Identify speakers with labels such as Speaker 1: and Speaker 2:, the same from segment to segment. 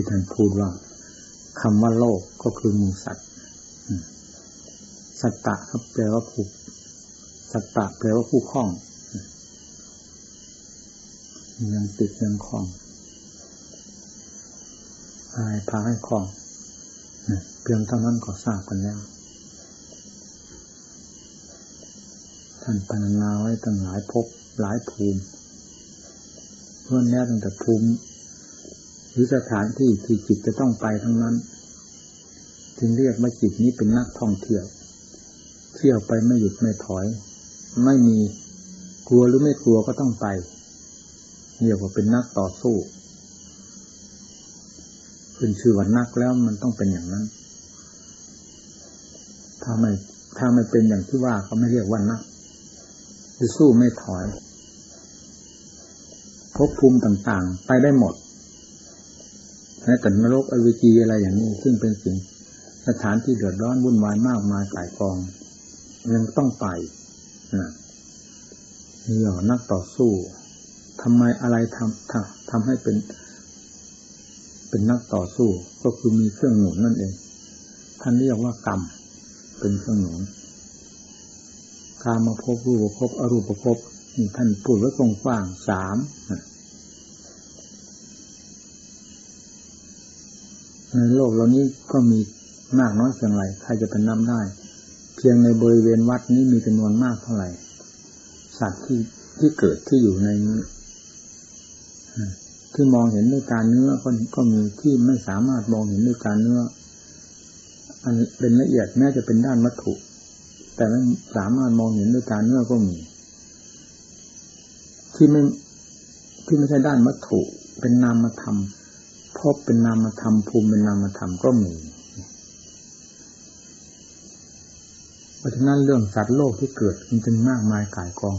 Speaker 1: ที่ท่านพูดว่าคำว่าโลกก็คือมูสัตว์สัตตะครับแปลว่าผู้สัตตะแปลว่าผู้คล้องยังติดยังคล้องพายพาให้คล้องเพียงเท่านั้นก็ทราบกันแล้วท่านพรรณนาไว้ตั้งหลายภพหลายภูมิเพื่อนแน่ตั้งแต่ภูมิ รือสถานที่ที่จิตจะต้องไปทั้งนั้น จึงเรียกว่าจิตนี้เป็นนักท่องเที่ยว เที่ยวไปไม่หยุดไม่ถอย ไม่มีกลัวหรือไม่กลัวก็ต้องไปเรียกว่าเป็นนักต่อสู้ขึ้นชื่อว่านักแล้วมันต้องเป็นอย่างนั้น ถ้าไม่ถ้าไม่เป็นอย่างที่ว่าก็ไม่เรียกว่านักคือสู้ไม่ถอยภพภูมิต่างๆ ไปได้หมด แม้แต่นรกอวิจีอะไรอย่างนี้ ซึ่งเป็นสิ่งสถานที่เดือดร้อนวุ่นวายมากมายกายกอง ยังต้องไปนะนี่หรอนักต่อสู้ทำไมอะไรทำทำทำให้เป็น เป็นนักต่อสู้ ก็คือมีเครื่องหนุนนั่นเอง ท่านเรียกว่ากรรม เป็นเครื่องหนุนกามาพบรูปภพอรูปพนี่ท่านพูดไว้ตรงกว้างสาม ในโลกเหล่านี้ก็มีมากน้อยเพียงไรใครจะเป็นน้ำได้ เพียงในบริเวณวัดนี้มีจำนวนมากเท่าไหร่ สัตว์ที่ที่เกิดที่อยู่ในนี้ที่มองเห็นด้วยการเนื้อก็ก็มีที่ไม่สามารถมองเห็นด้วยการเนื้อ อันเป็นละเอียดแม้จะเป็นด้านวัตถุ แต่ไม่สามารถมองเห็นด้วยการเนื้อก็มี ที่ไม่ที่ไม่ใช่ด้านวัตถุ เป็นนามธรรม พบเป็นนามธรรมภูมิเป็นนามธรรมก็มี เพราะฉะนั้นเรื่องสัตว์โลกที่เกิดมันจึงมากมายกายกอง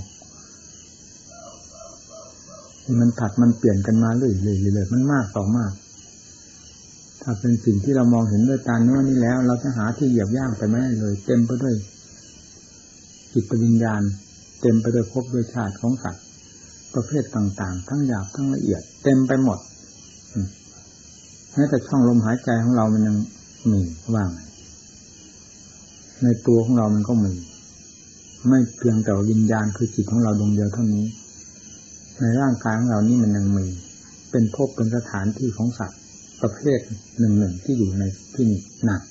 Speaker 1: มันผัดมันเปลี่ยนกันมาเรื่อยๆเลยมันมากต่อมาก ถ้าเป็นสิ่งที่เรามองเห็นด้วยตาเนื้อนี่แล้ว เราจะหาที่เหยียบย่างไปไม่ได้เลย เต็มไปด้วยจิตวิญญาณ เต็มไปด้วยภพด้วยชาติของสัตว์ประเภทต่างๆ ทั้งหยาบทั้งละเอียด เต็มไปหมด แม้แต่ช่องลมหายใจของเรามันยังมีว่างในตัวของเรามันก็มี ไม่เพียงแต่วิญญาณคือจิตของเราดวงเดียวเท่านี้ ในร่างกายของเรานี้มันยังมี เป็นภพเป็นสถานที่ของสัตว์ประเภทหนึ่งหนึ่งที่อยู่ในที่นี้หนัก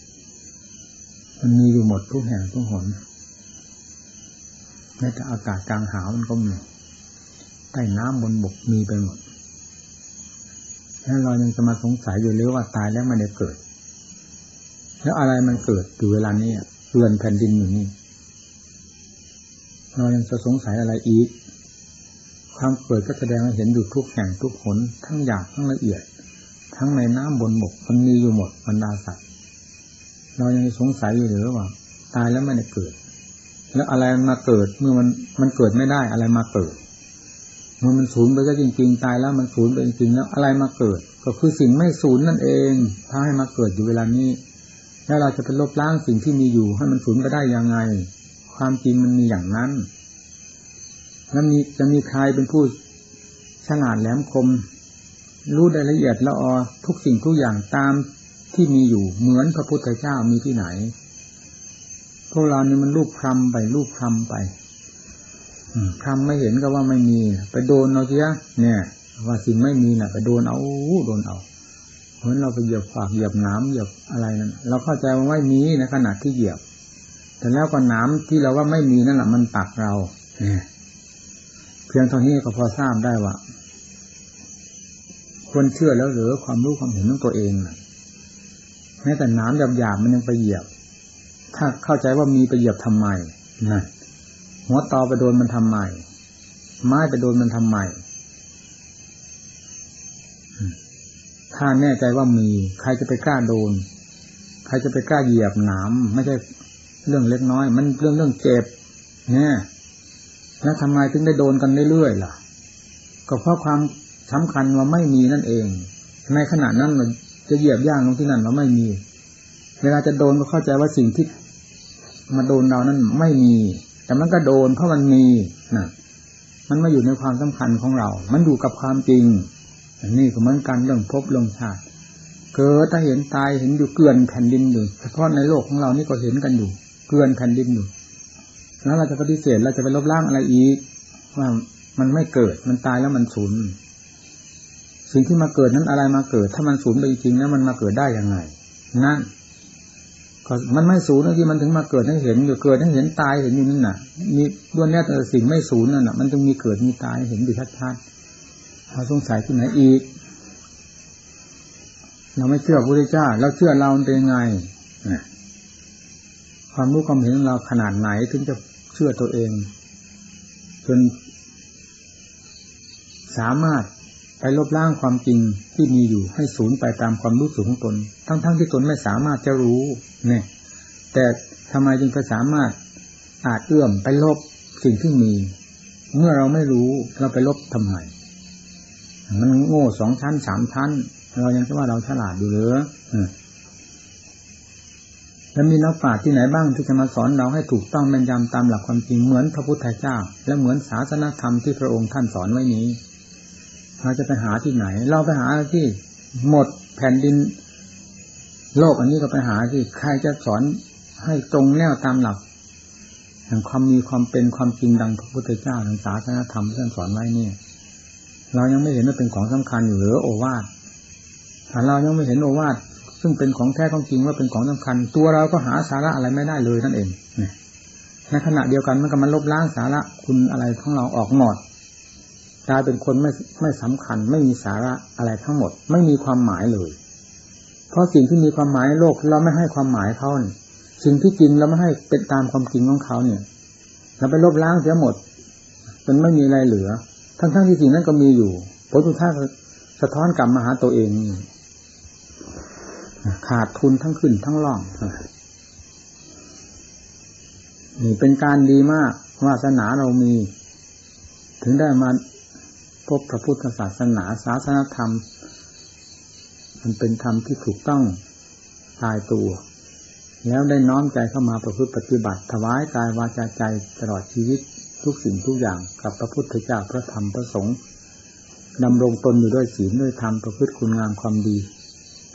Speaker 1: มันมีอยู่หมดทุกแห่งทุกหนแม้แต่อากาศกลางหาวมันก็มีใต้น้ำบนบกมีไปหมด แล้วเรายังจะมาสงสัยอยู่เลยว่าตายแล้วมันได้เกิด แล้วอะไรมันเกิดอยู่เวลานี้เรือนแผ่นดินอยู่นี่ เรายังจะสงสัยอะไรอีก ความเกิดก็แสดงให้เห็นอยู่ทุกแห่งทุกหนทั้งหยาบทั้งละเอียด ทั้งในน้ำบนบกมันมีอยู่หมดบรรดาสัตว์เรายังสงสัยอยู่หรือว่า ตายแล้วไม่ได้เกิด แล้วอะไรมาเกิดเมื่อมันมันเกิดไม่ได้อะไรมาเกิด มื่อมันสูญไปก็จริงๆตายแล้ว มันสูญไปจริงๆแล้ว อะไรมาเกิด ก็คือสิ่งไม่สูญนั่นเองถ้าให้มาเกิดอยู่เวลานี้ แล้วเราจะไปลบล้างสิ่งที่มีอยู่ ให้มันสูญไปได้ยังไง ความจริงมันมีอย่างนั้นแล้วมีจะมีใครเป็นผู้ฉลาดแหลมคม รู้รายละเอียดละออทุกสิ่งทุกอย่างตามที่มีอยู่เหมือนพระพุทธเจ้ามีที่ไหนพวกเรานี่มันรูปคลำไปรูปคลำไป คลำไม่เห็นก็ว่าไม่มี ไปโดนเอาเสียเนี่ย ว่าสิ่งไม่มีน่ะ ไปโดนเอาโดนเอาเหมือนเราไปเหยียบฝากเหยียบน้ำเหยียบอะไรนั่นเราเข้าใจว่าไม่มีในขณะที่เหยียบ แต่แล้วก็น้ำที่เราว่าไม่มีนั่นแหละมันตักเราเนี่ยเพียงเท่านี้ก็พอทราบได้ว่าควรเชื่อแล้วหรือความรู้ความเห็นของตัวเองแม้แต่น้ำหยาบๆมันยังไปเหยียบ ถ้าเข้าใจว่ามีไปเหยียบทำไมนะ หัวตอไปโดนมันทำไมไม้ไปโดนมันทำไมถ้าแน่ใจว่ามี ใครจะไปกล้าโดน ใครจะไปกล้าเหยียบหนามไม่ใช่เรื่องเล็กน้อย มันเรื่องเรื่องเจ็บเนี่ยแล้วทำไมถึงได้โดนกันเรื่อยๆล่ะ ก็เพราะความสำคัญว่าไม่มีนั่นเอง ในขณะนั้นมันจะเหยียบย่างลงที่นั่นเราไม่มี เวลาจะโดนก็เข้าใจว่าสิ่งที่มาโดนเรานั้นไม่มี แต่มันก็โดนเพราะมันมีนะมันไม่อยู่ในความสำคัญของเรา มันอยู่กับความจริง อันนี้ก็เหมือนกันเรื่องพบเรื่องชาติ เกิดถ้าเห็นตายเห็นอยู่เกลื่อนแผ่นดินอยู่เฉพาะในโลกของเรานี่ก็เห็นกันอยู่ เกลื่อนแผ่นดินอยู่ แล้วเราจะปฏิเสธเราจะไปลบล้างอะไรอีกว่ามันไม่เกิด มันตายแล้วมันสูญสิ่งที่มาเกิดนั้นอะไรมาเกิด ถ้ามันสูญไปจริงแล้วมันมาเกิดได้ยังไง นั่น มันไม่สูญที่มันถึงมาเกิดให้เห็นอยู่เกิดให้เห็นตายเห็นอยู่นั่นน่ะ มีด้วนแน่แต่สิ่งไม่สูญนั่นน่ะ มันจึงมีเกิดมีตายเห็นอยู่ชัดๆเราสงสัยที่ไหนอีก เราไม่เชื่อพระพุทธเจ้าเราเชื่อเราเป็นยังไงความรู้ความเห็นของเราขนาดไหนถึงจะเชื่อตัวเอง จนสามารถ ไปลบล้างความจริงที่มีอยู่ให้สูญไปตามความรู้สึกของตน ทั้งๆทที่ตนไม่สามารถจะรู้เนี่ย แต่ทำไมจึงก็สามารถอาจเอื้อมไปลบสิ่งที่มี เมื่อเราไม่รู้เราไปลบทำไมมันโง่สองชั้นสามชั้น เรายังจะว่าเราฉลาดอยู่หรือแล้วมีนักปราชญ์ที่ไหนบ้างที่จะมาสอนเราให้ถูกต้องแม่นยำตามหลักความจริงเหมือนพระพุทธเจ้า และเหมือนศาสนธรรมที่พระองค์ท่านสอนไว้นี้ เราจะไปหาที่ไหน เราไปหาที่หมดแผ่นดิน โลกอันนี้ก็ไปหาที่ใครจะสอนให้ตรงแนวตามหลักแห่งความมีความเป็นความจริงดังพระพุทธเจ้าทางศาสนาธรรมที่ท่านสอนไว้เนี่ย เรายังไม่เห็นว่าเป็นของสำคัญอยู่หรือโอวาทถ้าเรายังไม่เห็นโอวาทซึ่งเป็นของแท้ของจริงว่าเป็นของสำคัญ ตัวเราก็หาสาระอะไรไม่ได้เลยนั่นเองในขณะเดียวกันมันก็มันลบล้างสาระคุณอะไรของเราออกหมด กลายเป็นคนไม่ไม่สำคัญ ไม่มีสาระอะไรทั้งหมด ไม่มีความหมายเลย เพราะสิ่งที่มีความหมายโลกเราไม่ให้ความหมายเขาเสิ่งที่จริงเราไม่ให้เป็นตามความจริงของเขาเนี่ยเราไปลบล้างเสียหมดจนไม่มีอะไรเหลือ ทั้งๆทที่สิ่งนั้นก็มีอยู่ผลสุดท้ายสะท้อนกลับมาหาตัวเองขาดทุนทั้งขึ้นทั้งล่องนี่เป็นการดีมากวาสนาเรามี ถึงได้มา พบพระพุทธศาสนาศาสนธรรม มันเป็นธรรมที่ถูกต้องตายตัว แล้วได้น้อมใจเข้ามาประพฤติปฏิบัติ ถวายกายวาจาใจตลอดชีวิตทุกสิ่งทุกอย่างกับพระพุทธเจ้าพระธรรมพระสงฆ์ดำรงตนอยู่ด้วยศีลด้วยธรรมประพฤติคุณงามความดี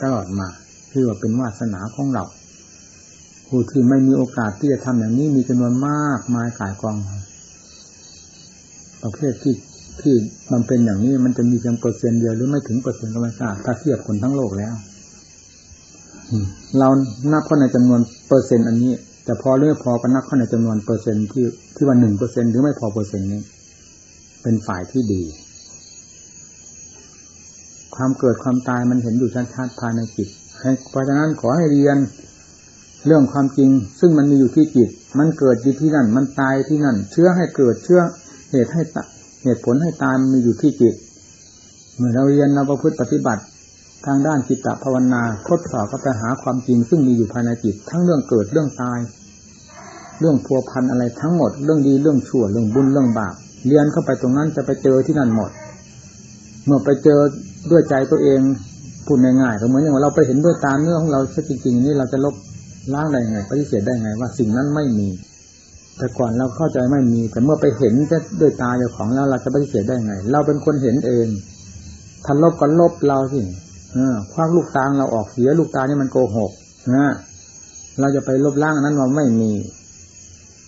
Speaker 1: ตลอดมาที่ว่าเป็นวาสนาของเราผู้ที่ไม่มีโอกาสที่จะทำอย่างนี้มีจำนวนมากมายกายกองประเภทที่ ที่มันเป็นอย่างนี้มันจะมีเพียงเปอร์เซ็นต์เดียวหรือไม่ถึงเปอร์เซ็นต์ก็ไม่ทราบถ้าเทียบคนทั้งโลกแล้วเรานับเข้าในจำนวนเปอร์เซ็นต์อันนี้ แต่พอเรื่อพอก็นับเข้าในจำนวนเปอร์เซ็นต์ที่ที่ว่าหนึ่งเปอร์เซ็นหรือไม่พอเปอร์เซ็นต์นี้ เป็นฝ่ายที่ดี ความเกิดความตายมันเห็นอยู่ชัดๆภายในจิตเพราะฉะนั้นขอให้เรียนเรื่องความจริง ซึ่งมันมีอยู่ที่จิต มันเกิดอยู่ที่นั่น มันตายที่นั่น เชื้อให้เกิดเชื้อเหตุให้ต เหตุผลให้ตายมันมีอยู่ที่จิต เมื่อเราเรียนเราประพฤติปฏิบัติ ทางด้านจิตตภาวนาทดสอบก็ไปหาความจริงซึ่งมีอยู่ภายในจิต ทั้งเรื่องเกิดเรื่องตาย เรื่องพัวพันอะไรทั้งหมด เรื่องดีเรื่องชั่วเรื่องบุญเรื่องบาปเรียนเข้าไปตรงนั้นจะไปเจอที่นั่นหมด เมื่อไปเจอด้วยใจตัวเองพูดง่ายๆก็เหมือนอย่างเราไปเห็นด้วยตาเนื้อของเราจริงๆนี่เราจะลบล้างได้ไงปฏิเสธได้ไงว่าสิ่งนั้นไม่มี แต่ก่อนเราเข้าใจไม่มี แต่เมื่อไปเห็นด้วยตาเจ้าของแล้วเราจะปฏิเสธได้ไง เราเป็นคนเห็นเองถ้าลบก็ลบเราสิคว้างลูกตาเราออกเสียลูกตานี่มันโกหกนะเราจะไปลบล้างนั้นเราไม่มี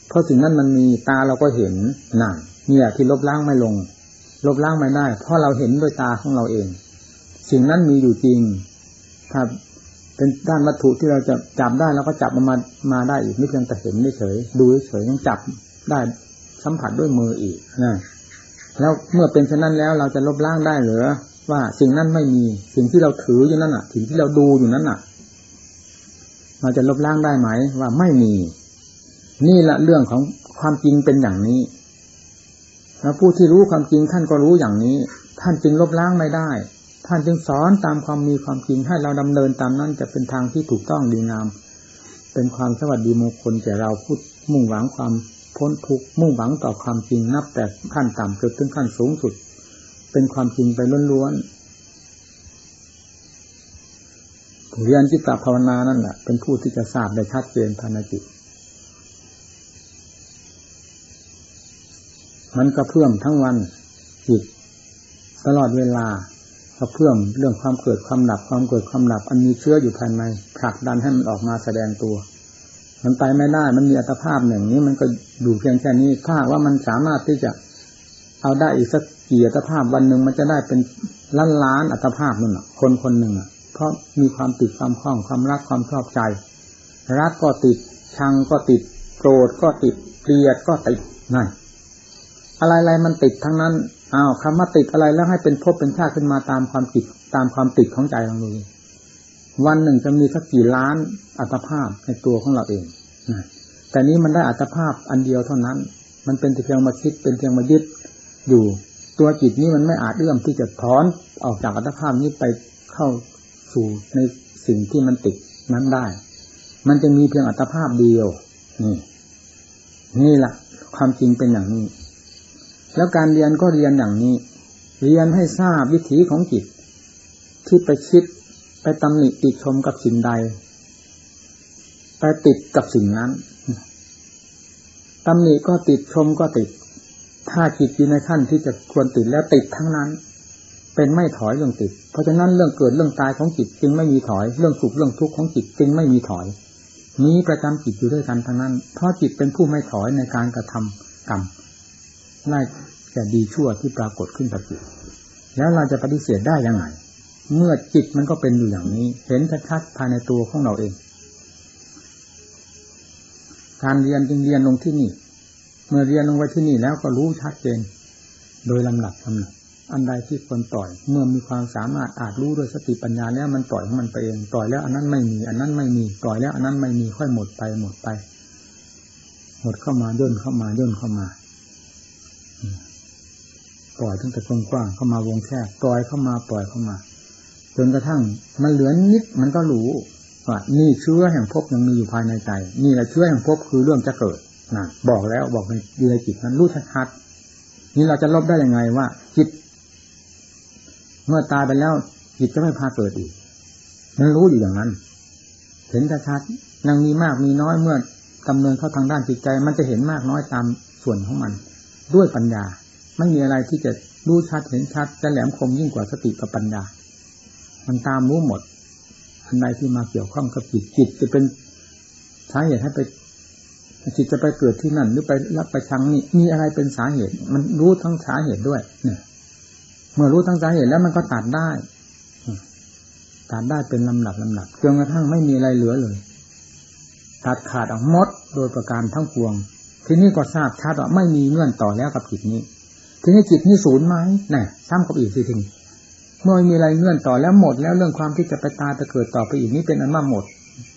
Speaker 1: เพราะสิ่งนั้นมันมีตาเราก็เห็นนั่นเนี่ยที่ลบล้างไม่ลง ลบล้างไม่ได้ เพราะเราเห็นด้วยตาของเราเอง สิ่งนั้นมีอยู่จริงถ้า เป็นด้านวัตถุที่เราจะจับได้เราก็จับมันมามาได้อีกไม่เพียงแต่เห็นไม่เฉยดูเฉยยังจับได้สัมผัสด้วยมืออีกนะแล้วเมื่อเป็นเช่นนั้นแล้วเราจะลบล้างได้หรือว่าสิ่งนั้นไม่มีสิ่งที่เราถืออยู่นั่นอะ สิ่งที่เราดูอยู่นั้นอะ เราจะลบล้างได้ไหม ว่าไม่มี นี่แหละเรื่องของความจริงเป็นอย่างนี้แล้วผู้ที่รู้ความจริงท่านก็รู้อย่างนี้ ท่านจึงลบล้างไม่ได้ ท่านจึงสอนตามความมีความจริงให้เราดำเนินตามนั้นจะเป็นทางที่ถูกต้องดีงาม เป็นความสวัสดีมงคลแก่เราพูดมุ่งหวังความพ้นทุกข์มุ่งหวังต่อความจริงนับแต่ขั้นต่ำจนถึงขั้นสูงสุด เป็นความจริงไปล้วนๆผู้เรียนจิตตภาวนานั่นแหละเป็นผู้ที่จะทราบได้ชัดเจนภายในจิตมันกระเพื่อมทั้งวันจิตตลอดเวลา กระเพื่อมเรื่องความเกิดความดับความเกิดความดับอันมีเชื้ออยู่ภายในผลักดันให้มันออกมาแสดงตัว มันไปไม่ได้มันมีอัตภาพหนึ่งนี้ มันก็อยู่เพียงแค่นี้ถ้าว่ามันสามารถที่จะเอาได้อีกสักกี่อัตภาพวันหนึ่งมันจะได้เป็นล้านล้านอัตภาพนั่นแหะคนคนหนึ่งอะ เพราะมีความติดความคล้องความรักความชอบใจ รักก็ติดชังก็ติดโกรธก็ติดเกลียดก็ติดนั่นอะไรๆมันติดทั้งนั้น อ้าวคำว่าติดอะไรแล้วให้เป็นภพเป็นชาติขึ้นมาตามความติดตามความติดของใจเราเลยวันหนึ่งจะมีสักกี่ล้านอัตภาพในตัวของเราเองแต่นี้มันได้อัตภาพอันเดียวเท่านั้น มันเป็นเพียงมาคิดเป็นเพียงมายึดอยู่ ตัวจิตนี้มันไม่อาจเอื้อมที่จะถอนออกจากอัตภาพนี้ไปเข้าสู่ในสิ่งที่มันติดนั้นได้ มันจะมีเพียงอัตภาพเดียว นี่ นี่แหละความจริงเป็นอย่างนี้ แล้วการเรียนก็เรียนอย่างนี้ เรียนให้ทราบวิถีของจิต ที่ไปคิดไปตำหนิติชมกับสิ่งใด ไปติดกับสิ่งนั้นตำหนิก็ติดชมก็ติด ถ้าจิตอยู่ในขั้นที่จะควรติดแล้วติดทั้งนั้น เป็นไม่ถอยเรื่องติด เพราะฉะนั้นเรื่องเกิดเรื่องตายของจิตจึงไม่มีถอย เรื่องสุขเรื่องทุกข์ของจิตจึงไม่มีถอยมีประจำจิตอยู่ด้วยกันทั้งนั้น เพราะจิตเป็นผู้ไม่ถอยในการกระทำกรรม ไล่แต่ดีชั่วที่ปรากฏขึ้นกับจิตแล้วเราจะปฏิเสธได้ยังไง เมื่อจิตมันก็เป็นอยู่อย่างนี้ เห็นชัดๆภายในตัวของเราเอง การเรียนจึงเรียนลงที่นี่ เมื่อเรียนลงไว้ที่นี่แล้วก็รู้ชัดเจน โดยลำดับลำดับอันใดที่ควรต่อย เมื่อมีความสามารถอาจรู้ด้วยสติปัญญาแล้วมันต่อยของมันไปเองต่อยแล้ว อันนั้นไม่มี อันนั้นไม่มีต่อยแล้ว อันนั้นไม่มีค่อยหมดไปหมดไป หมดเข้ามาย่นเข้ามาย่นเข้ามา ปล่อยตั้งแต่กว้างเข้ามาวงแคบปล่อยเข้ามาปล่อยเข้ามา จนกระทั่ง มันเหลือนิดมันก็รู้ว่านี่เชื้อแห่งภพยังมีอยู่ภายในใจ นี่แหละเชื้อแห่งภพคือเรื่องจะเกิดนะบอกแล้วบอกในอยู่ในจิตนั้นรู้ชัดๆนี่เราจะลบได้ยังไงว่าจิต เมื่อตายไปแล้วจิตจะไม่พาเกิดอีกมันรู้อยู่อย่างนั้น เห็นชัดๆยังมีมากมีน้อยเมื่อดำเนินเข้าทางด้านจิตใจ มันจะเห็นมากน้อยตามส่วนของมัน ด้วยปัญญา ไม่มีอะไรที่จะรู้ชัดเห็นชัดจะแหลมคมยิ่งกว่าสติกับปัญญา มันตามรู้หมด อันใดที่มาเกี่ยวข้องกับจิตจิตจะเป็นสาเหตุให้ไปจิตจะไปเกิดที่นั่นหรือไปรับไปชังนี่มีอะไรเป็นสาเหตุ มันรู้ทั้งสาเหตุด้วยเนี่ยเมื่อรู้ทั้งสาเหตุแล้วมันก็ตัดได้ตัดได้เป็นลำดับลำดับจนกระทั่งไม่มีอะไรเหลือเลยตัดขาดออกมดโดยประการทั้งปวง ทีนี้ก็ทราบชัดว่าไม่มีเงื่อนต่อแล้วกับจิตนี้ ทีนี้จิตนี่ศูนย์ไหมนี่ซ้ำกับอีกทีทิ้งเมื่อมีอะไรเงื่อนต่อแล้วหมดแล้วเรื่องความที่จะไปตายไปเกิดต่อไปอีกนี้เป็นอันว่าหมด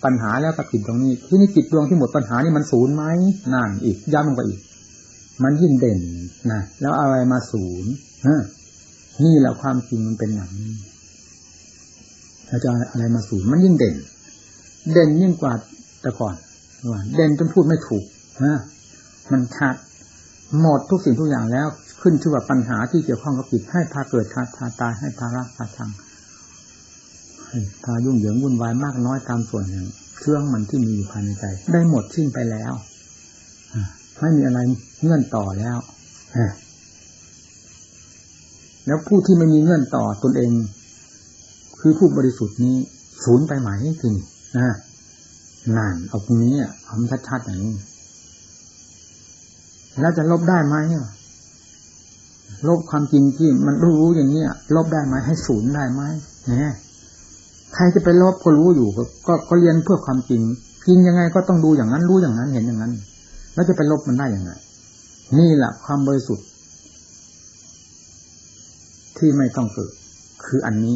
Speaker 1: ปัญหาแล้วกับจิตตรงนี้ ที่นี่จิตดวงที่หมดปัญหานี่มันศูนย์ไหมนั่นอีกย้ำลงไปอีก มันยิ่งเด่นนะแล้วอะไรมาศูนย์นี่แหละความจริงมันเป็นอย่างนี้เราจะอะไรมาศูนย์มันยิ่งเด่น เด่นยิ่งกว่าแต่ก่อนเด่นจนพูดไม่ถูกนะมันชัดหมดทุกสิ่งทุกอย่างแล้ว ขึ้นชื่อว่าปัญหาที่เกี่ยวข้องกับจิตให้พาเกิดพาพาตายให้พารักพาชังพายุ่งเหยิงวุ่นวายมากน้อยตามส่วนหนึ่งเครื่องมันที่มีอยู่ภายในใจ ได้หมดสิ้นไปแล้วไม่มีอะไรเงื่อนต่อแล้วแล้วผู้ที่ไม่มีเงื่อนต่อตนเอง คือผู้บริสุทธิ์นี้ศูนย์ไปไหมจริงนะนานเอาตรงนี้เอาชัดๆอย่างนี้แล้วจะลบได้ไหม ลบความจริงที่มันรู้อย่างเนี้ยลบได้ไหมให้ศูนย์ได้ไหมเนี่ยใครจะไปลบก็รู้อยู่ก็ก็เรียนเพื่อความจริงจริงยังไงก็ต้องดูอย่างนั้นรู้อย่างนั้นเห็นอย่างนั้น แล้วจะไปลบมันได้ยังไงนี่แหละความบริสุทธิ์ ที่ไม่ต้องเกิด คืออันนี้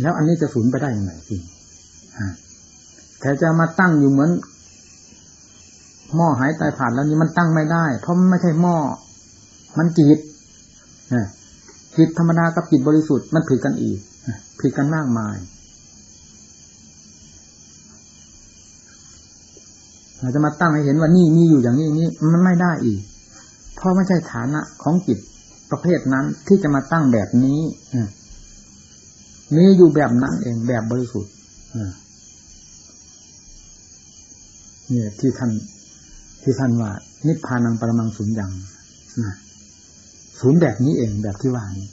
Speaker 1: แล้วอันนี้จะสูญไปได้ยังไงจริงแต่จะมาตั้งอยู่เหมือนหม้อหายตายผ่านแล้วนี้มันตั้งไม่ได้ เพราะมันไม่ใช่หม้อ มันจิตจิตธรรมดากับจิตบริสุทธิ์มันผิดกันอีกผิดกันมากมายเราจะมาตั้งให้เห็นว่านี่มีอยู่อย่างนี้นี้มันไม่ได้อีก เพราะไม่ใช่ฐานะของจิตประเภทนั้นที่จะมาตั้งแบบนี้มีอยู่แบบนั้นเองแบบบริสุทธิ์เนี่ยที่ท่านที่ท่านว่า นิพพานังปรมังสุญญ์อย่างนะ ศูนย์แบบนี้เองแบบที่ว่านี้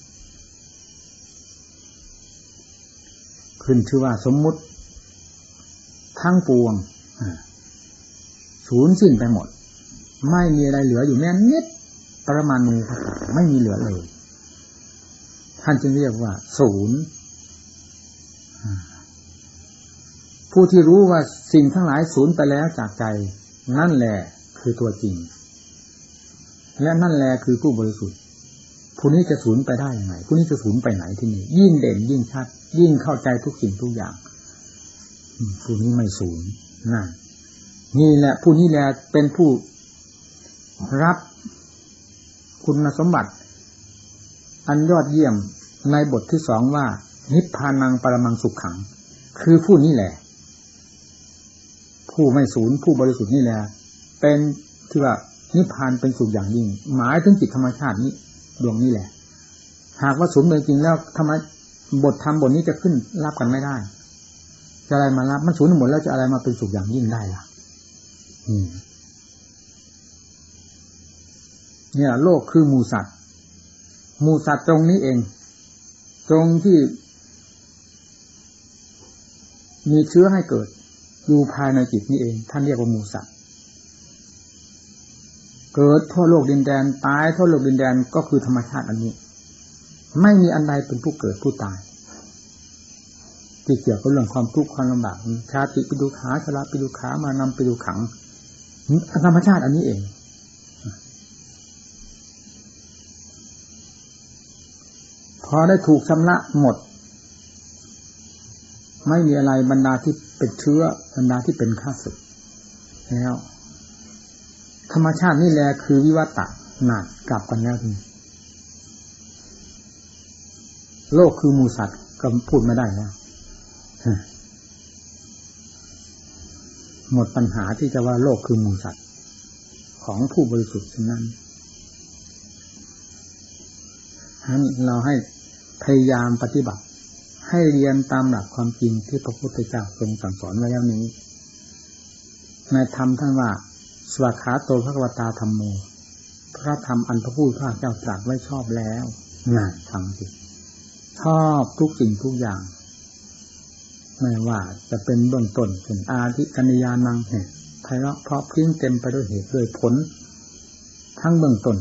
Speaker 1: ขึ้นชื่อว่าสมมุติทั้งปวงศูนย์สิ้นไปหมด ไม่มีอะไรเหลืออยู่แน่นิดปรมาณูไม่มีเหลือเลย ท่านจึงเรียกว่า ศูนย์ผู้ที่รู้ว่าสิ่งทั้งหลายศูนย์ไปแล้วจากใจ นั่นแหละคือตัวจริง และนั่นแหละคือผู้บริสุทธิ์ ผู้นี้จะศูนย์ไปได้ยังไงผู้นี้จะศูนย์ไปไหนที่นี่ยิ่งเด่นยิ่งชัด ยิ่งเข้าใจทุกสิ่งทุกอย่างผู้นี้ไม่ศูนย์นั่นนี่แหละ ผู้นี้แหละเป็นผู้รับคุณสมบัติ อันยอดเยี่ยมในบทที่สองว่า นิพพานังปรมังสุขขัง คือผู้นี้แหละ ผู้ไม่สูญผู้บริสุทธิ์นี่แหละเป็นที่ว่านิพพานเป็นสุขอย่างยิ่ง หมายถึงจิตธรรมชาตินี้ ดวงนี้แหละ หากว่าสูญจริงแล้วทำไมบทธรรมบทนี้จะขึ้นรับกันไม่ได้ จะอะไรมารับมันสูญหมดแล้วจะอะไรมาเป็นสุขอย่างยิ่งได้ล่ะเนี่ย โลกคือมูสัตว์มูสัตว์ตรงนี้เอง ตรงที่ มีเชื้อให้เกิดอยู่ภายในจิตนี้เอง ท่านเรียกว่ามูสัตว์ เกิดทั่วโลกดินแดนตายทั่วโลกดินแดนก็คือธรรมชาติอันนี้ ไม่มีอันใดเป็นผู้เกิดผู้ตายที่เกี่ยวกับเรื่องความทุกข์ความลำบากชาติปิดูขาชราปิดูขามานำไปดูขังธรรมชาติอันนี้เอง พอได้ถูกชำระหมด ไม่มีอะไรบรรดาที่เป็นเชื้อบรรดาที่เป็นข้าศึกแล้ว ธรรมชาตินี่แหละคือวิวัตะหนักกลับกันแล้วทีโลกคือมูสัตว์ก็พูดไม่ได้แล้วหมดปัญหาที่จะว่าโลกคือมูสัตว์ของผู้บริสุทธิ์ฉะนั้นเราให้พยายามปฏิบัติ ให้เรียนตามหลักความจริงที่พระพุทธเจ้าทรงสั่งสอนไว้แล้วนี้ในธรรมท่านว่า สวขาโตพระวตาธรรมโม พระธรรมอันพระผู้พระเจ้าตรัสไว้ชอบแล้วงานทำสิชอบทุกสิ่งทุกอย่าง ไม่ว่าจะเป็นเบื้องต้นเป็นอาทิกัญญานังเหตุไพเราะเพราะพิ้งเต็มไปด้วยเหตุด้วยผล ทั้งเบื้องต้น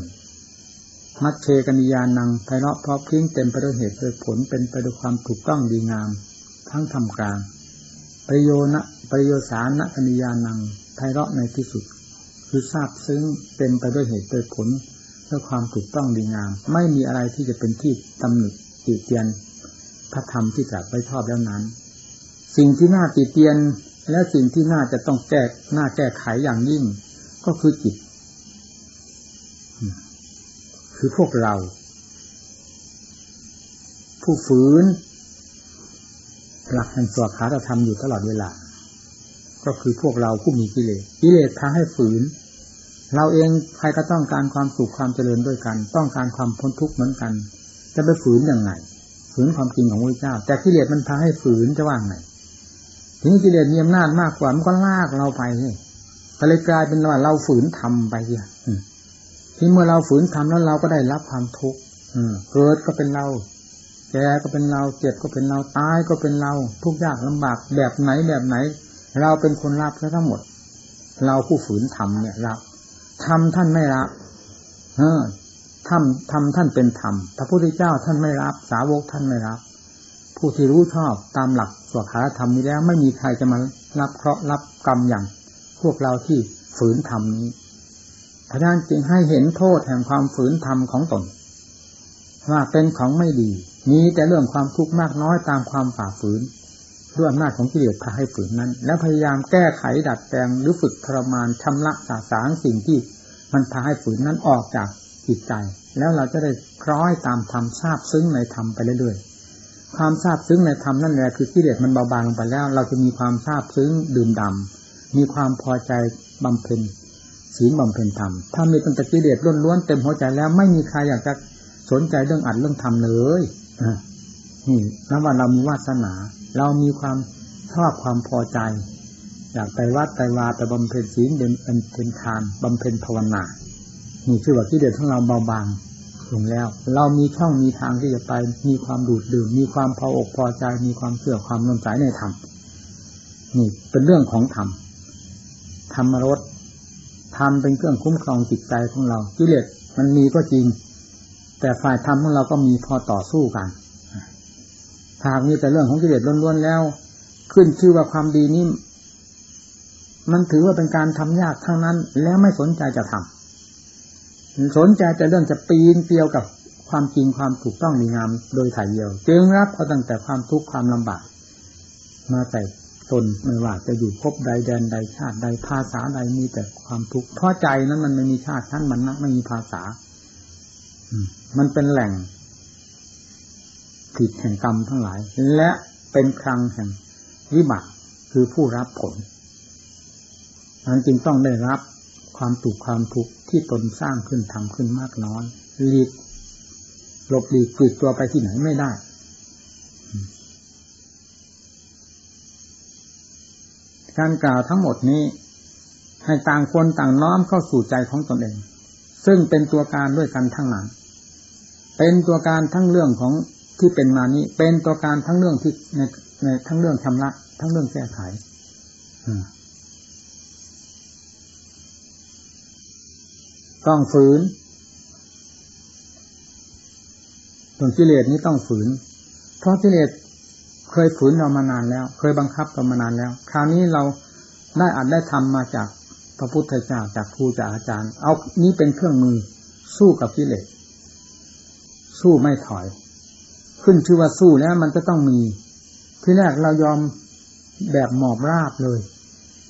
Speaker 1: มัชเชกัญญาณังไพเราะเพราะพิ้งเต็มไปด้วยเหตุด้วยผลเป็นไปด้วยความถูกต้องดีงาม ทั้งทำกลางประโยนะประโยสานะกัญญาณังไพเราะในที่สุด คือทราบซึ้งเต็มไปด้วยเหตุด้วยผลเพื่อความถูกต้องดีงาม ไม่มีอะไรที่จะเป็นที่ตำหนิติเตียนพระธรรมที่ตรัสไว้ชอบแล้วนั้น สิ่งที่น่าติเตียนและสิ่งที่น่าจะต้องแก้น่าแก้ไขอย่างยิ่ง ก็คือจิต คือพวกเรา ผู้ฝืน หลักแห่งสวขาธรรมอยู่ตลอดเวลา ก็คือพวกเราผู้มีกิเลสกิเลสพาให้ฝืน เราเองใครก็ต้องการความสุขความเจริญด้วยกัน ต้องการความพ้นทุกข์เหมือนกัน จะไปฝืนยังไงฝืนความจริงของพระเจ้า แต่กิเลสมันพาให้ฝืนจะว่างไงทีนี้กิเลสมีอำนาจมากกว่ามันก็ลากเราไปก็เลยกลายเป็นว่าเราฝืนทำไปเสียที่เมื่อเราฝืนทำแล้วเราก็ได้รับความทุกข์เกิดก็เป็นเราแก่ก็เป็นเราเจ็บก็เป็นเราตายก็เป็นเรา ทุกยากลำบากแบบไหนแบบไหน เราเป็นคนรับทั้งหมด เราผู้ฝืนทำเนี่ยรับทำท่านไม่รับเออทำทำท่านเป็นธรรมพระพุทธเจ้าท่านไม่รับ สาวกท่านไม่รับ ผู้ที่รู้ชอบตามหลักสวขาธรรมนี้แล้ว ไม่มีใครจะมารับเคราะห์รับกรรมอย่าง พวกเราที่ฝืนธรรมนี้พระนั้นจึงให้เห็นโทษแห่งความฝืนธรรมของตนว่าเป็นของไม่ดีมีแต่เรื่องความทุกข์มากน้อยตามความฝ่าฝืน ด้วยอำนาจของกิเลสพาให้ฝืนนั้น แล้วพยายามแก้ไขดัดแปลงหรือฝึกทรมานชำระสาสางสิ่งที่มันพาให้ฝืนนั้นออกจากจิตใจ แล้วเราจะได้คล้อยตามธรรมทราบซึ้งในธรรมไปเรื่อยๆความทราบซึ้งในธรรมนั่นแหละคือกิเลสมันเบาบางลงไปแล้ว เราจะมีความทราบซึ้งดื่มดำมีความพอใจบำเพ็ญศีลบำเพ็ญธรรมถ้ามีตั้งแต่กิเลสล้วนๆเต็มหัวใจแล้วไม่มีใครอยากจะสนใจเรื่องอัดเรื่องทำเลย นี่นับว่าเรามีวาสนา เรามีความชอบความพอใจ อยากไปวัดไปวาไปบำเพ็ญศีลเดินเป็นทานบำเพ็ญภาวนานี่ชื่อว่ากิเลสของเราเบาบางลงแล้ว เรามีช่องมีทางที่จะไป มีความดูดดื่ม มีความพออกพอใจ มีความเสื่อความนมสายในธรรมนี่เป็นเรื่องของธรรมธรรมรสธรรมเป็นเครื่องคุ้มครองจิตใจของเรากิเลสมันมีก็จริง แต่ฝ่ายธรรมของเราก็มีพอต่อสู้กัน หากมีแต่เรื่องของกิเลสล้วนๆแล้ว ขึ้นชื่อว่าความดีนี้มันถือว่าเป็นการทำยากทั้งนั้น แล้วไม่สนใจจะทำสนใจแต่เรื่องจะปีนเปียวกับความจริงความถูกต้องดีงามโดยถ่ายเดียว จึงรับเอาตั้งแต่ความทุกข์ความลำบาก มาใส่ตนไม่ว่าจะอยู่พบใดแดนใดชาติใดภาษาใดมีแต่ความทุกข์เพราะใจนั้นมันไม่มีชาติท่านมันนักไม่มีภาษา มันเป็นแหล่ง ผิดแห่งกรรมทั้งหลาย และเป็นครังแห่งวิบัติคือผู้รับผลนั้นจึงต้องได้รับความถูกความทุกข์ที่ตนสร้างขึ้นทำขึ้นมากน้อยหลีกหลบหลีกปิดตัวไปที่ไหนไม่ได้ การกล่าวทั้งหมดนี้ ให้ต่างคนต่างน้อมเข้าสู่ใจของตนเอง ซึ่งเป็นตัวการด้วยกันทั้งนั้นเป็นตัวการทั้งเรื่องของ ที่เป็นมานี้ เป็นตัวการทั้งเรื่องที่ในในทั้งเรื่องชำระ ทั้งเรื่องแก้ไขต้องฝืนส่วนกิเลสนี้ต้องฝืน เพราะกิเลสเคยฝืนเรามานานแล้ว เคยบังคับเรามานานแล้ว คราวนี้เราได้อัดได้ทำมาจากพระพุทธเจ้าจากครูจากอาจารย์ เอานี้เป็นเครื่องมือสู้กับกิเลสสู้ไม่ถอย ขึ้นชื่อว่าสู้แล้วมันจะต้องมี ที่แรกเรายอมแบบหมอบราบเลย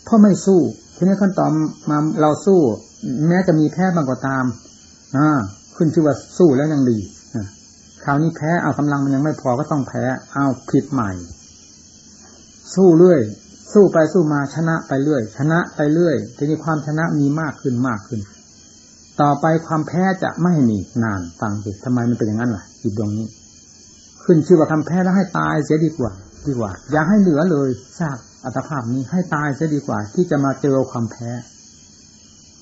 Speaker 1: เพราะไม่สู้ ทีนี้ขั้นตอนมาเราสู้ แม้จะมีแพ้บางก็ตามอ่าขึ้นชื่อว่าสู้แล้วยังดีคราวนี้แพ้เอากำลังมันยังไม่พอก็ต้องแพ้เอาผิดใหม่ สู้เรื่อยสู้ไปสู้มาชนะไปเรื่อย ชนะไปเรื่อยทีนี้ความชนะมีมากขึ้นมากขึ้น ต่อไปความแพ้จะไม่มีนานฟังสิทำไมมันเป็นอย่างนั้นล่ะจิตดวงนี้ ขึ้นชื่อว่าทำแพ้แล้วให้ตายเสียดีกว่า ดีกว่า อย่าให้เหลือเลยทราบอัตภาพนี้ให้ตายเสียดีกว่า ที่จะมาเจอความแพ้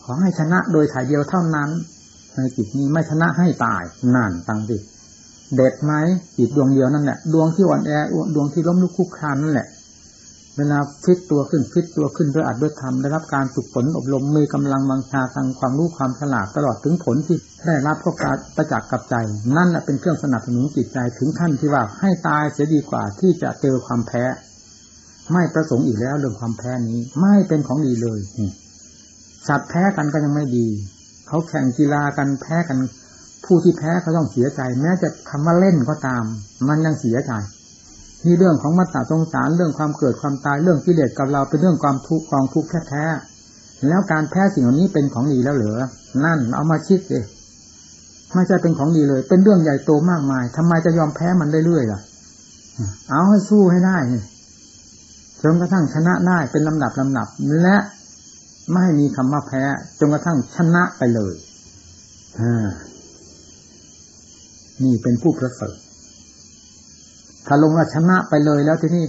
Speaker 1: ขอให้ชนะโดยถ่ายเดียวเท่านั้น ในจิตนี้ไม่ชนะให้ตายนั่นฟังซิเด็ดไหมจิตดวงเดียวนั่นแหละดวงที่อ่อนแอดวงที่ล้มลุกคลุกคลานนั่นแหละ เวลาฟิตตัวขึ้นฟิตตัวขึ้นด้วยอรรถด้วยธรรมได้รับการฝึกฝนอบรมมีกำลังวังชาทางความรู้ความฉลาดตลอดถึงผลที่ได้รับก็การประจักษ์กับใจ นั่นแหละเป็นเครื่องสนับสนุนจิตใจถึงขั้นที่ว่าให้ตายเสียดีกว่าที่จะเจอความแพ้ ไม่ประสงค์อีกแล้วเรื่องความแพ้นี้ ไม่เป็นของดีเลยสัตว์แพ้กันก็ยังไม่ดี เขาแข่งกีฬากันแพ้กัน ผู้ที่แพ้เขาต้องเสียใจ แม้จะคำว่าเล่นก็ตาม มันยังเสียใจ นี่เรื่องของมัตตาสงสารเรื่องความเกิดความตายเรื่องกิเลสกับเราเป็นเรื่องความทุกข์กองทุกข์แท้ๆแล้วการแพ้สิ่งเหล่านี้เป็นของดีแล้วเหรอนั่นเอามาคิดเลยไม่ใช่เป็นของดีเลย เป็นเรื่องใหญ่โตมากมายทำไมจะยอมแพ้มันได้เรื่อยล่ะ เอาให้สู้ให้ได้จนกระทั่งชนะได้เป็นลำดับลำดับ และไม่มีคำว่าแพ้จนกระทั่งชนะไปเลยนี่เป็นผู้ประเสริฐ ถ้าลงว่าชนะไปเลยแล้วทีนี้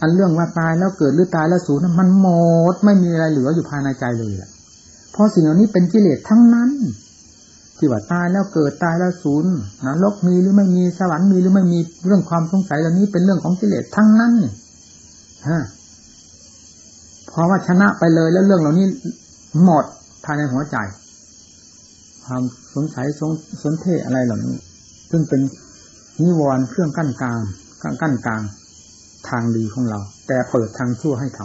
Speaker 1: อันเรื่องว่าตายแล้วเกิดหรือตายแล้วสูญมันหมดไม่มีอะไรเหลืออยู่ภายในใจเลยละเพราะสิ่งเหล่านี้เป็นกิเลสทั้งนั้น ที่ว่าตายแล้วเกิดตายแล้วสูญนรกมีหรือไม่มีสวรรค์มีหรือไม่มีเรื่องความสงสัยเหล่านี้เป็นเรื่องของกิเลสทั้งนั้นฮะพราะว่าชนะไปเลยแล้วเรื่องเหล่านี้หมดภายในหัวใจ ความสงสัยสงสนเทอะไรเหล่านี้ ซึ่งเป็นนิวรณ์เครื่องกั้นกลาง กั้นกลางทางดีของเรา แต่เปิดทางชั่วให้ท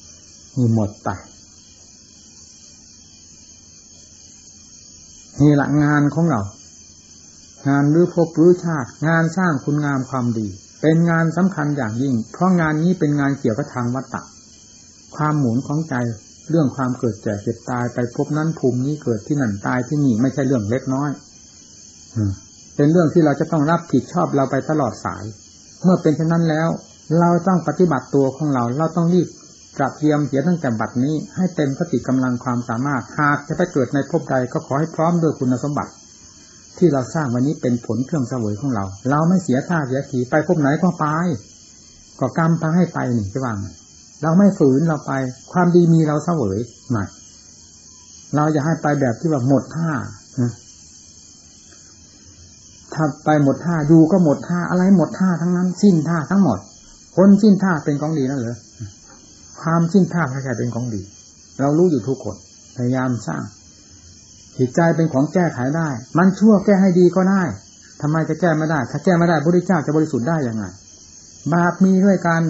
Speaker 1: ำมีหมดไปนี่หละงานของเรา งานหรือพบหรือชาติ งานสร้างคุณงามความดี เป็นงานสำคัญอย่างยิ่ง เพราะงานนี้เป็นงานเกี่ยวกับทางวัตตะความหมุนของใจเรื่องความเกิดแก่เจ็บตายไปพบนั้นภูมินี้เกิดที่นั่นตายที่นี่ไม่ใช่เรื่องเล็กน้อยเป็นเรื่องที่เราจะต้องรับผิดชอบเราไปตลอดสาย เมื่อเป็นเช่นนั้นแล้ว เราต้องปฏิบัติตัวของเรา เราต้องรีบกระเทียมเสียตั้งแต่บัดนี้ ให้เต็มสติกำลังความสามารถ หากจะไปเกิดในภพใดก็ขอให้พร้อมด้วยคุณสมบัติ ที่เราสร้างวันนี้เป็นผลเครื่องเสวยของเรา เราไม่เสียท่าเสียทีไปพบไหนก็ไปก็กรรมพาให้ไปนี่จะว่างเราไม่ฝืนเราไป ความดีมีเราเสวยใหม่เราอย่าให้ไปแบบที่ว่าหมดท่า ถ้าไปหมดท่าอยู่ก็หมดท่าอะไรหมดท่าทั้งนั้น สิ้นท่าทั้งหมดคนสิ้นท่าเป็นของดีนั่นเหรอความสิ้นท่าแค่เป็นของดี เรารู้อยู่ทุกคนพยายามสร้างจิตใจเป็นของแก้ไขได้ มันชั่วแก้ให้ดีก็ได้ทำไมจะแก้ไม่ได้ ถ้าแก้ไม่ได้พระพุทธเจ้าจะบริสุทธิ์ได้ยังไงบาปมีด้วยกัน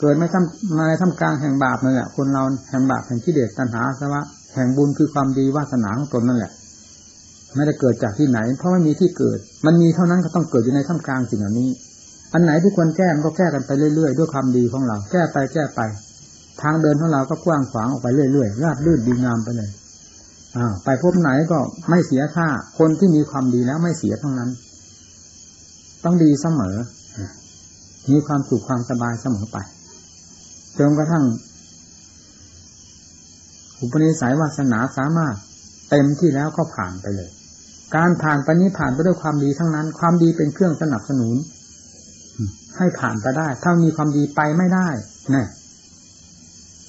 Speaker 1: เกิดไม่ทำมาในทำกลางแห่งบาปนั่นแหละคนเราแห่งบาปแห่งกิเลสตัณหาสวะแห่งบุญคือความดีวาสนาของตนนั่นแหละ ไม่ได้เกิดจากที่ไหน เพราะไม่มีที่เกิด มันมีเท่านั้นก็ต้องเกิดอยู่ในท่ามกลางสิ่งเหล่านี้ อันไหนที่ควรแก้มันก็แก้กันไปเรื่อยๆ ด้วยความดีของเรา แก้ไปแก้ไป ทางเดินของเราก็กว้างขวางออกไปเรื่อยๆ ราบรื่นดีงามไปเลยอ่าไปพบไหนก็ไม่เสียค่า คนที่มีความดีแล้วไม่เสียทั้งนั้น ต้องดีเสมอ มีความสุขความสบายเสมอไป จนกระทั่ง อุปนิสัยวาสนาสามารถเต็มที่แล้วก็ผ่านไปเลย การผ่านไปนี้ผ่านไปด้วยความดีทั้งนั้น ความดีเป็นเครื่องสนับสนุน ให้ผ่านไปได้ ถ้ามีความดีไปไม่ได้นี่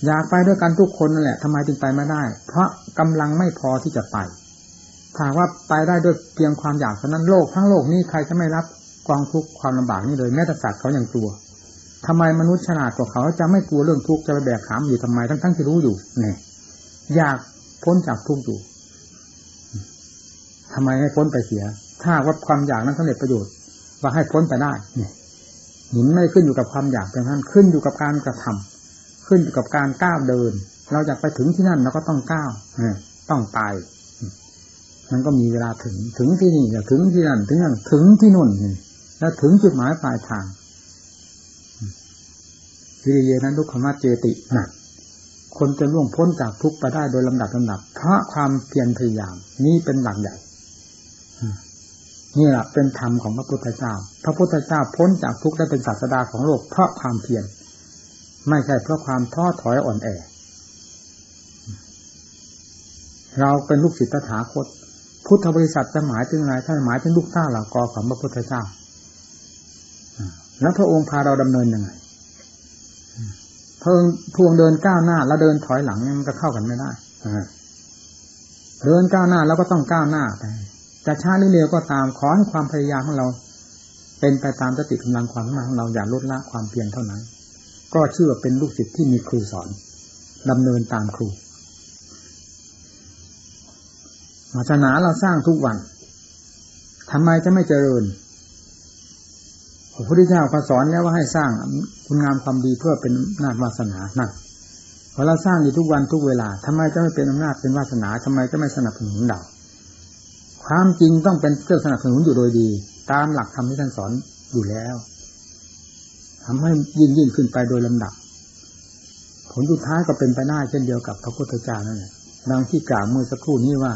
Speaker 1: อยากไปด้วยกันทุกคนนั่นแหละทำไมจึงไปไม่ได้ เพราะกำลังไม่พอที่จะไปถ้าว่าไปได้ด้วยเพียงความอยากเท่านั้นโลกทั้งโลกนี้ใครจะไม่รับกองทุกข์ความลำบากนี้เลยแม้แต่สัตว์เขายังกลัวทำไมมนุษย์ฉลาดกว่าเขาจะไม่กลัวเรื่องทุกข์จะไปแบกขามอยู่ทำไมทั้งทั้งที่รู้อยู่เนี่ยอยากพ้นจากทุกข์อยู่ ทำไมให้พ้นไปเสีย ถ้าว่าความอยากนั้นสำเร็จประโยชน์ ว่าให้พ้นไปได้เนี่ยหินไม่ขึ้นอยู่กับความอยากเพียงนั้นขึ้นอยู่กับการกระทำขึ้นอยู่กับการก้าวเดิน เราอยากไปถึงที่นั่นเราก็ต้องก้าวต้องไปมันก็มีเวลาถึงถึงที่นี่ถึงที่นั่นถึงนั่นถึงที่นู่นแล้วถึงจุดหมายปลายทางวิริยนั้นทุกขมาเจติหนักคนจะล่วงพ้นจากทุกข์ไปได้โดยลำดับลำดับเพราะความเพียรพยายาม นี่เป็นหลักใหญ่ นี่แหละเป็นธรรมของพระพุทธเจ้า พระพุทธเจ้าพ้นจากทุกข์ได้เป็นศาสดาของโลกเพราะความเพียรไม่ใช่เพราะความท้อถอยอ่อนแอ เราเป็นลูกศิษย์ตถาคต พุทธบริษัทจะหมายถึงอะไรท่าหมายถึงลูกท่าเหล่ากอของพระพุทธเจ้า แล้วพระองค์พาเราดำเนินยังไงเพิ่งพวงเดินก้าวหน้า แล้วเดินถอยหลังมันก็เข้ากันไม่ได้เดินก้าวหน้าแล้วก็ต้องก้าวหน้าไป จะช้าหรือเร็วก็ตามขอให้ความพยายามของเรา เป็นไปตามสติกำลังความของเราอย่าลดละความเพียรเท่านั้น ก็ชื่อว่าเป็นลูกศิษย์ที่มีครูสอนดำเนินตามครูศาสนาเราสร้างทุกวันทำไมจะไม่เจริญพระพุทธเจ้าก็สอนแล้วว่าให้สร้างคุณงามความดีเพื่อเป็นนาจวาสนานั่นพอเราสร้างอยู่ทุกวันทุกเวลาทำไมจะไม่เป็นอำนาจเป็นวาสนาทำไมจะไม่สนับสนุนเรา ความจริงต้องเป็นเครื่องสนับสนุนอยู่โดยดี ตามหลักธรรมที่ท่านสอนอยู่แล้วทำให้ยิ่งยิ่งขึ้นไปโดยลำดับ ผลสุดท้ายก็เป็นไปได้เช่นเดียวกับพระพุทธเจ้านั่นแหละดังที่กล่าวเมื่อสักครู่นี้ว่า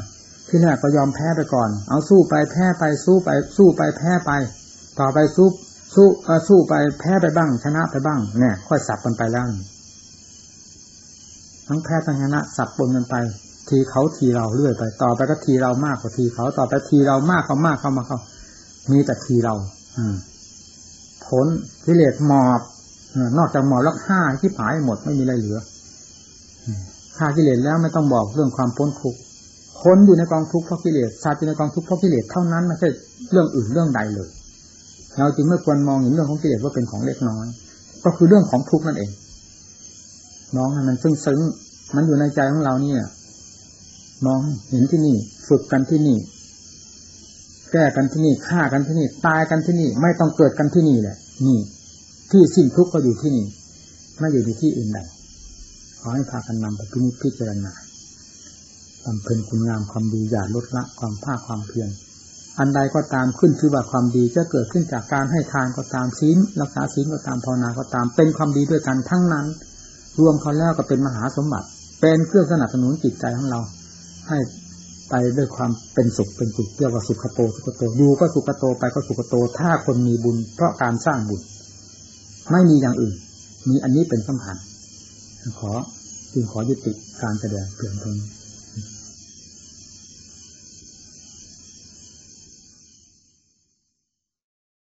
Speaker 1: ที่แรกก็ยอมแพ้ไปก่อน เอาสู้ไปแพ้ไปสู้ไป สู้ไปแพ้ไป ต่อไปสู้สู้สู้ไปแพ้ไปบ้าง ชนะไปบ้างเนี่ยค่อยสับกันไปแล้วทั้งแพ้ทั้งชนะสับปนกันไป ทีเขาทีเราเรื่อยไป ต่อไปก็ทีเรามากกว่าทีเขา ต่อไปทีเรามากเขามากเข้ามาเขามีแต่ทีเรา อืผลกิเลสหมอบนอกจากหมอบแล้วฆ่าที่ผายหมดไม่มีอะไรเหลือฆ่ากิเลสแล้วไม่ต้องบอกเรื่องความพ้นทุกข์คนอยู่ในกองทุกข์เพราะกิเลสชาติอยู่ในกองทุกข์เพราะกิเลสเท่านั้นไม่ใช่เรื่องอื่นเรื่องใดเลย เราจึงไม่ควรมองเห็นเรื่องของกิเลสว่าเป็นของเล็กน้อย ก็คือเรื่องของทุกข์นั่นเองน้องมันซึ้งซึ้งมันอยู่ในใจของเราเนี่ย มองเห็นที่นี่ ฝึกกันที่นี่ แก้กันที่นี่ฆ่ากันที่นี่ ตายกันที่นี่ ไม่ต้องเกิดกันที่นี่แหละ นี่ ที่สิ้นทุกข์ก็อยู่ที่นี่ ไม่อยู่ที่อื่นใดขอให้พากันนำไปพิจารณาทำเพลินคุณงามความดีอย่าลดละความภาคความเพียรอันใดก็ตามขึ้นชื่อว่าความดีจะเกิดขึ้นจากการให้ทานก็ตามศีลรักษาศีลก็ตามภาวนาก็ตาม เป็นความดีด้วยกันทั้งนั้น รวมเขาแล้วก็เป็นมหาสมบัติ เป็นเครื่องสนับสนุนจิตใจของเรา ให้ไปด้วยความเป็นสุขเป็นสุขเรียกว่าสุขโตสุขโตอยู่ก็สุขโตไปก็สุขโต ถ้าคนมีบุญ เพราะการสร้างบุญ ไม่มีอย่างอื่น มีอันนี้เป็นสำคัญขอจึงขอยุติการแสดงเพียงเท่านี้